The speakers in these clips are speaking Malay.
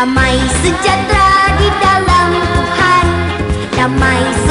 Damai sejahtera di dalam Tuhan. Damai sejahtera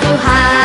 呼喊